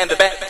And the back.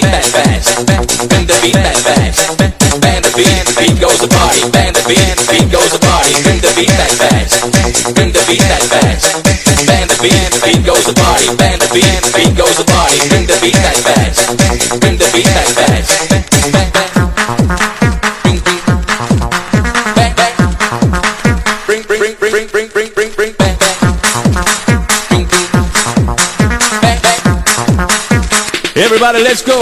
beat, bang, bang, bang, the beat, bang, bang, bang, bang the beat, beat goes the party, bang the beat, beat goes the party, bang the beat, bang, bang, bang the beat, bang, bang, bang the beat, beat goes the party, bang the beat, beat goes the party, bang the beat, bang, bang, bang the beat, bang, bang. Everybody, let's go.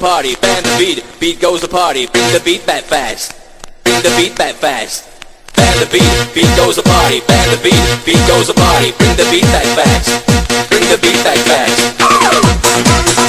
party, bang the beat, beat goes the party, beat the beat back fast, beat the beat back fast. Bang the beat, beat goes the party, bang the beat, beat goes the party, bring the beat back fast, bring the beat back fast.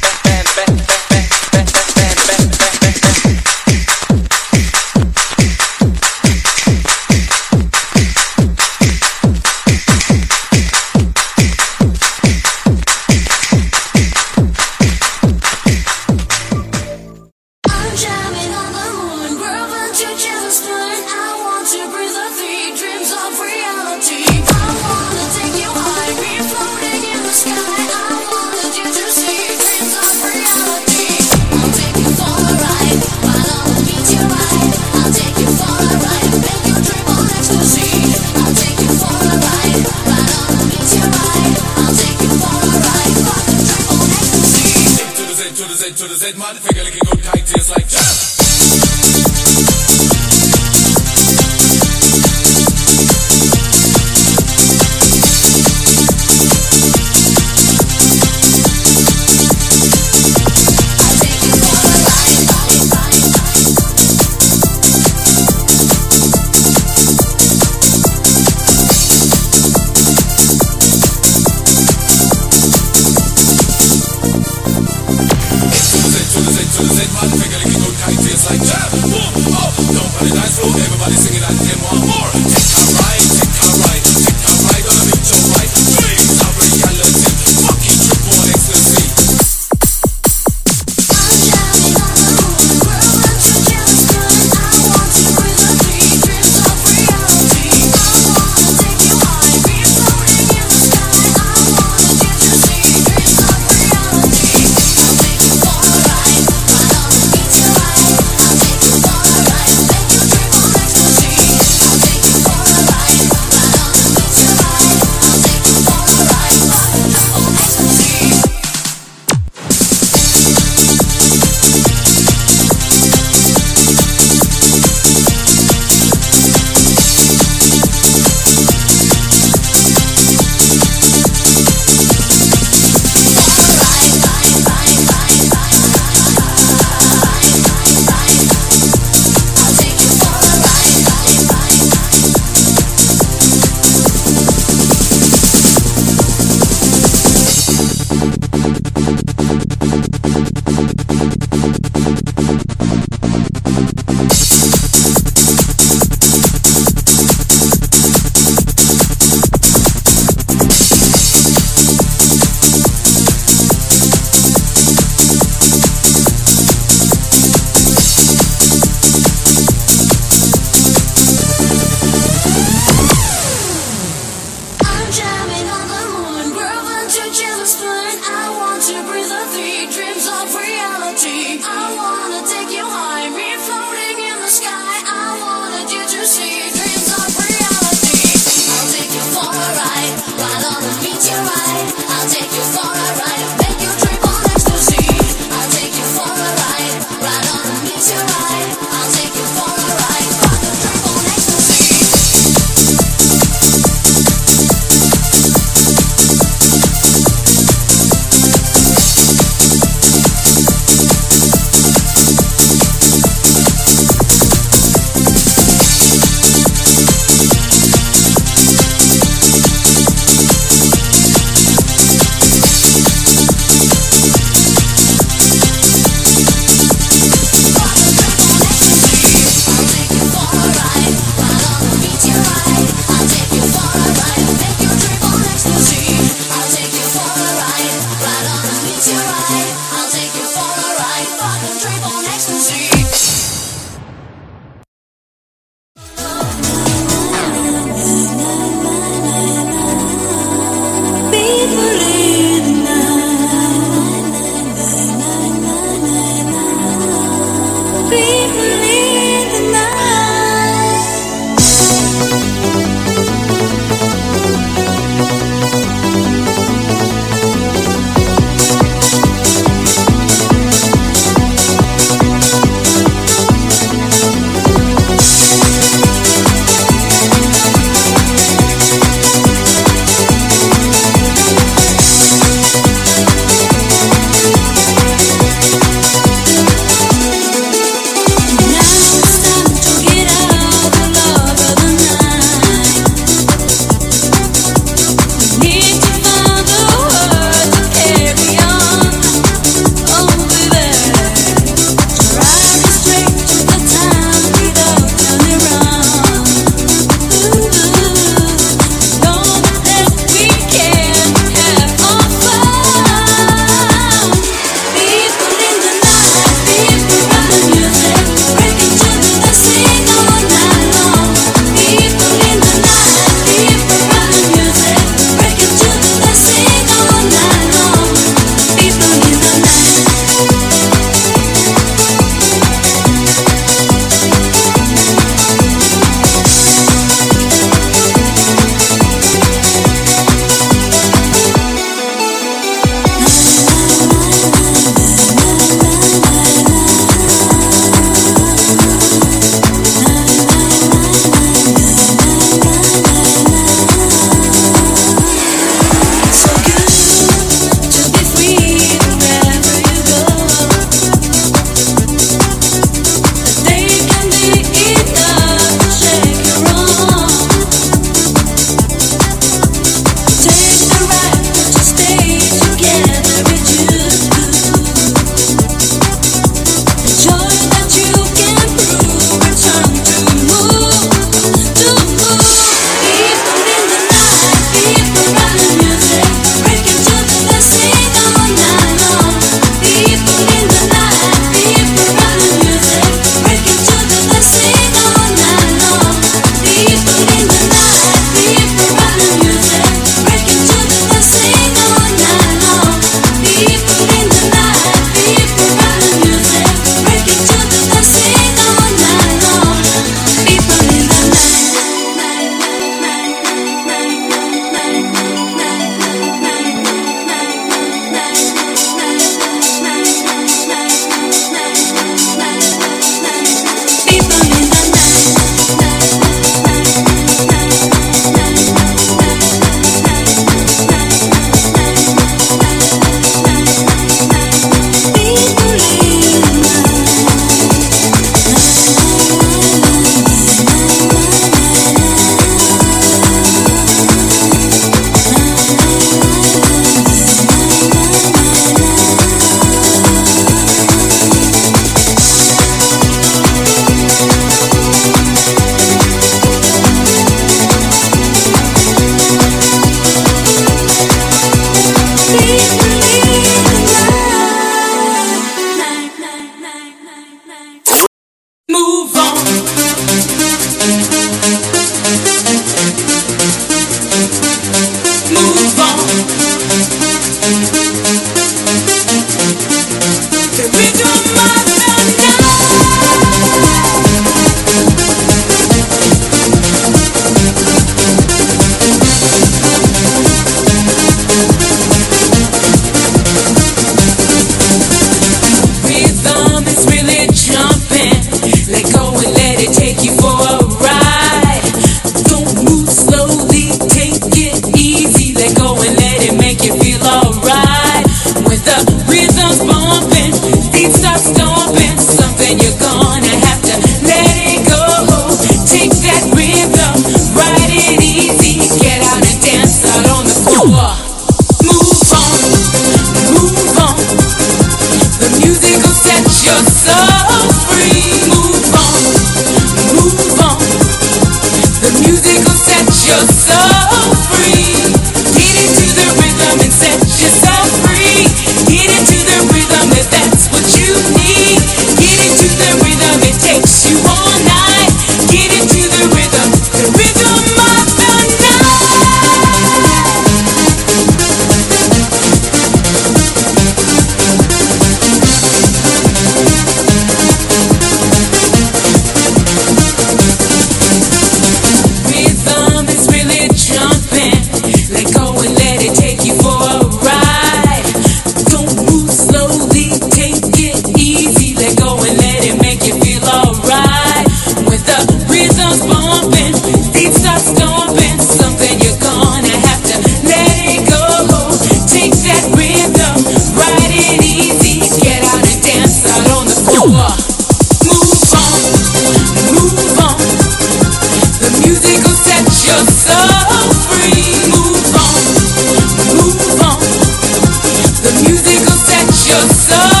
The music will set your soul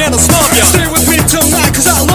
and I'll stomp ya. Stay with me till night, cause I'll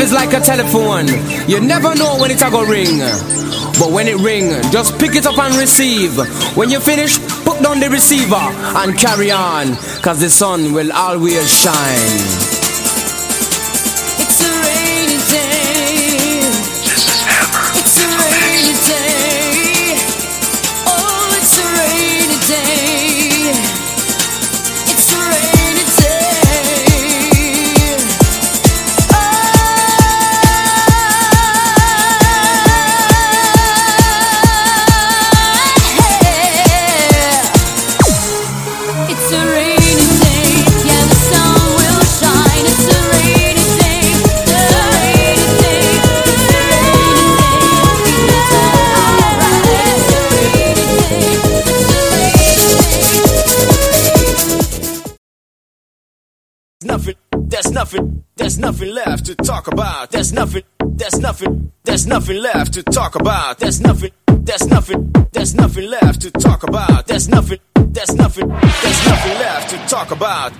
is like a telephone. You never know when it's a go ring. But when it ring, just pick it up and receive. When you finish, put down the receiver and carry on. Cause the sun will always shine. nothing, there's nothing left to talk about. There's nothing, there's nothing, there's nothing left to talk about. There's nothing, there's nothing, there's nothing left to talk about. There's nothing, there's nothing, there's nothing left to talk about.